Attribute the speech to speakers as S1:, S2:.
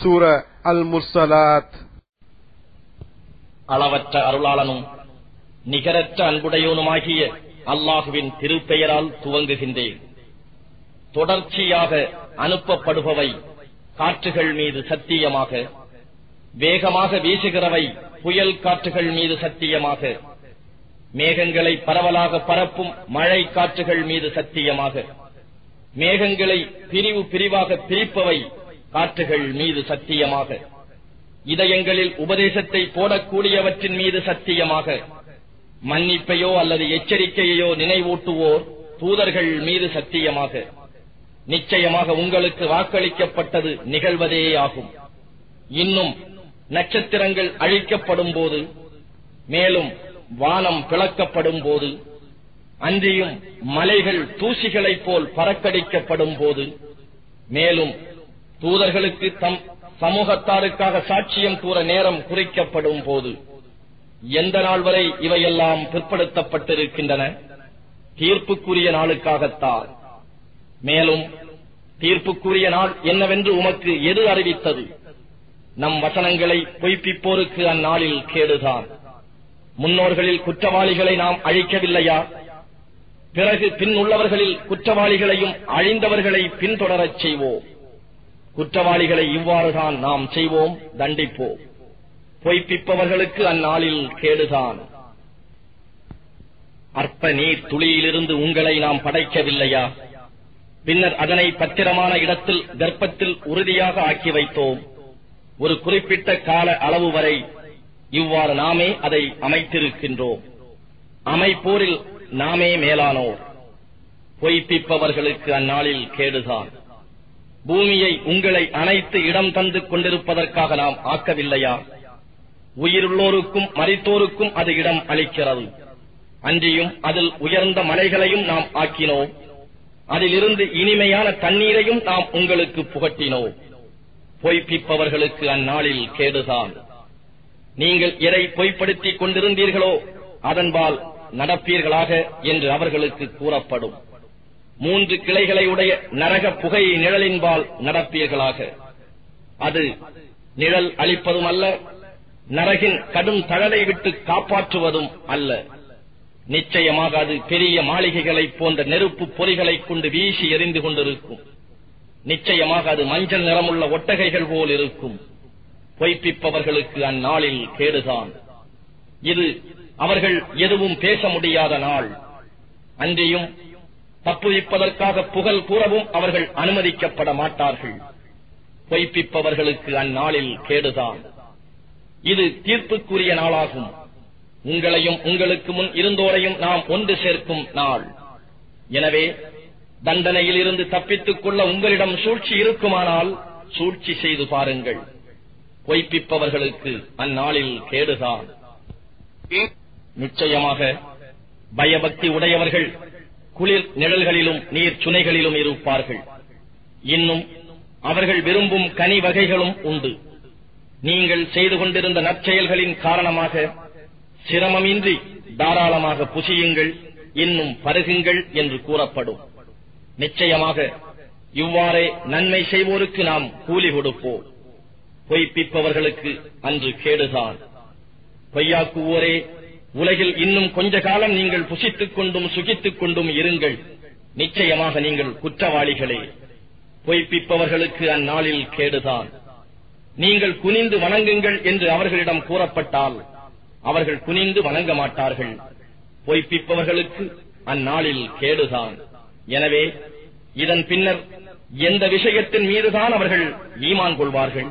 S1: சூர அல் முர்சலாத்
S2: அளவற்ற அருளாளனும் நிகரற்ற அன்புடையோனுமாகிய அல்லாஹுவின் திருப்பெயரால் துவங்குகின்றேன். தொடர்ச்சியாக அனுப்பப்படுபவை காற்றுகள் மீது சத்தியமாக வேகமாக வீசுகிறவை புயல் காற்றுகள் மீது சத்தியமாக மேகங்களை பரவலாக பரப்பும் மழை காற்றுகள் மீது சத்தியமாக மேகங்களை பிரிவு பிரிவாக பிரிப்பவை காற்றுகள் மீது சத்தியமாக. இதயங்களில் உபதேசத்தை போடக்கூடியவற்றின் மீது சத்தியமாக. மன்னிப்பையோ அல்லது எச்சரிக்கையோ நினைவூட்டுவோர் தூதர்கள் மீது சத்தியமாக. நிச்சயமாக உங்களுக்கு வாக்களிக்கப்பட்டது நிகழ்வதேயாகும் இன்னும் நட்சத்திரங்கள் அழிக்கப்படும் போது மேலும் வானம் பிளக்கப்படும் போது அன்றியும் மலைகள் தூசிகளைப் போல் பறக்கடிக்கப்படும் போது மேலும் தூதர்களுக்கு தம் சமூகத்தாருக்காக சாட்சியம் கூற நேரம் குறைக்கப்படும் போது எந்த நாள் வரை இவையெல்லாம் பிற்படுத்தப்பட்டிருக்கின்றன? தீர்ப்புக்குரிய நாளுக்காகத்தான். மேலும் தீர்ப்புக்குரிய நாள் என்னவென்று உமக்கு எது அறிவித்தது? நம் வசனங்களை பொய்ப்பிப்போருக்கு அந்நாளில் கேடுதான். முன்னோர்களில் குற்றவாளிகளை நாம் அழிக்கவில்லையா? பிறகு பின் உள்ளவர்களில் குற்றவாளிகளையும் அழிந்தவர்களை பின்தொடரச் செய்வோம். குற்றவாளிகளை இவ்வாறுதான் நாம் செய்வோம் தண்டிப்போம். பொய்ப்பிப்பவர்களுக்கு அந்நாளில் கேடுதான். அற்ப நீர் துளியிலிருந்து உங்களை நாம் படைக்கவில்லையா? பின்னர் அதனை பத்திரமான இடத்தில் கர்ப்பத்தில் உறுதியாக ஆக்கி வைத்தோம். ஒரு குறிப்பிட்ட கால அளவு வரை இவ்வாறு நாமே அதை அமைத்திருக்கின்றோம். அமைப்போரில் நாமே மேலானோர். பொய்ப்பிப்பவர்களுக்கு அந்நாளில் கேடுதான். பூமியை உங்களை அனைத்து இடம் தந்து கொண்டிருப்பதற்காக நாம் ஆக்கவில்லையா? உயிருள்ளோருக்கும் மறைத்தோருக்கும் அது இடம் அளிக்கிறது. அன்றியும் அதில் உயர்ந்த மலைகளையும் நாம் ஆக்கினோம். அதிலிருந்து இனிமையான தண்ணீரையும் நாம் உங்களுக்கு புகட்டினோம். பொய்ப்பிப்பவர்களுக்கு அந்நாளில் கேடுதான். நீங்கள் எதை பொய்ப்படுத்திக் கொண்டிருந்தீர்களோ அதன்பால் நடப்பீர்களாக என்று அவர்களுக்கு கூறப்படும். மூன்று கிளைகளை உடைய நரக புகை நிழலின்பால் நடப்பீர்களாக. அது நிழல் அளிப்பதும் அல்ல நரகின் கடும் தழலை விட்டு காப்பாற்றுவதும் அல்ல. நிச்சயமாக அது பெரிய மாளிகைகளைப் போன்ற நெருப்பு பொறிகளைக் கொண்டு வீசி எரிந்து கொண்டிருக்கும். நிச்சயமாக அது மஞ்சள் நிறமுள்ள ஒட்டகைகள் போல் இருக்கும். பொய்ப்பிப்பவர்களுக்கு அந்நாளில் கேடுதான். இது அவர்கள் எதுவும் பேச முடியாத நாள். அன்றியும் தப்புவிப்பதற்காக புகழ் கூறவும் அவர்கள் அனுமதிக்கப்பட மாட்டார்கள். பொய்ப்பிப்பவர்களுக்கு அந்நாளில் கேடுதான். இது தீர்ப்புக்குரிய நாளாகும். உங்களையும் உங்களுக்கு முன் இருந்தோரையும் நாம் ஒன்று சேர்க்கும் நாள். எனவே தண்டனையில் இருந்து தப்பித்துக் கொள்ள உங்களிடம் சூழ்ச்சி இருக்குமானால் சூழ்ச்சி செய்து பாருங்கள். பொய்ப்பிப்பவர்களுக்கு அந்நாளில் கேடுதான். நிச்சயமாக பயபக்தி உடையவர்கள் குளிர் நிழல்களிலும் நீர் சுனைகளிலும் இருப்பார்கள். இன்னும் அவர்கள் விரும்பும் கனி வகைகளும் உண்டு. நீங்கள் செய்து கொண்டிருந்த நற்செயல்களின் காரணமாக சிரமமின்றி தாராளமாக புசியுங்கள் இன்னும் பருகுங்கள் என்று கூறப்படும். நிச்சயமாக இவ்வாறே நன்மை செய்வோருக்கு நாம் கூலி கொடுப்போம். பொய்ப்பிப்பவர்களுக்கு அன்று கேடுதான். பொய்யாக்குவோரே உலகில் இன்னும் கொஞ்ச காலம் நீங்கள் புசித்துக் கொண்டும் சுகித்துக் கொண்டும் இருங்கள். நிச்சயமாக நீங்கள் குற்றவாளிகளே. பொய்ப்பிப்பவர்களுக்கு அந்நாளில் கேடுதான். நீங்கள் குனிந்து வணங்குங்கள் என்று அவர்களிடம் கூறப்பட்டால் அவர்கள் குனிந்து வணங்க மாட்டார்கள். பொய்ப்பிப்பவர்களுக்கு அந்நாளில் கேடுதான். எனவே இதன் பின்னர் எந்த விஷயத்தின் மீதுதான் அவர்கள் ஈமான் கொள்வார்கள்?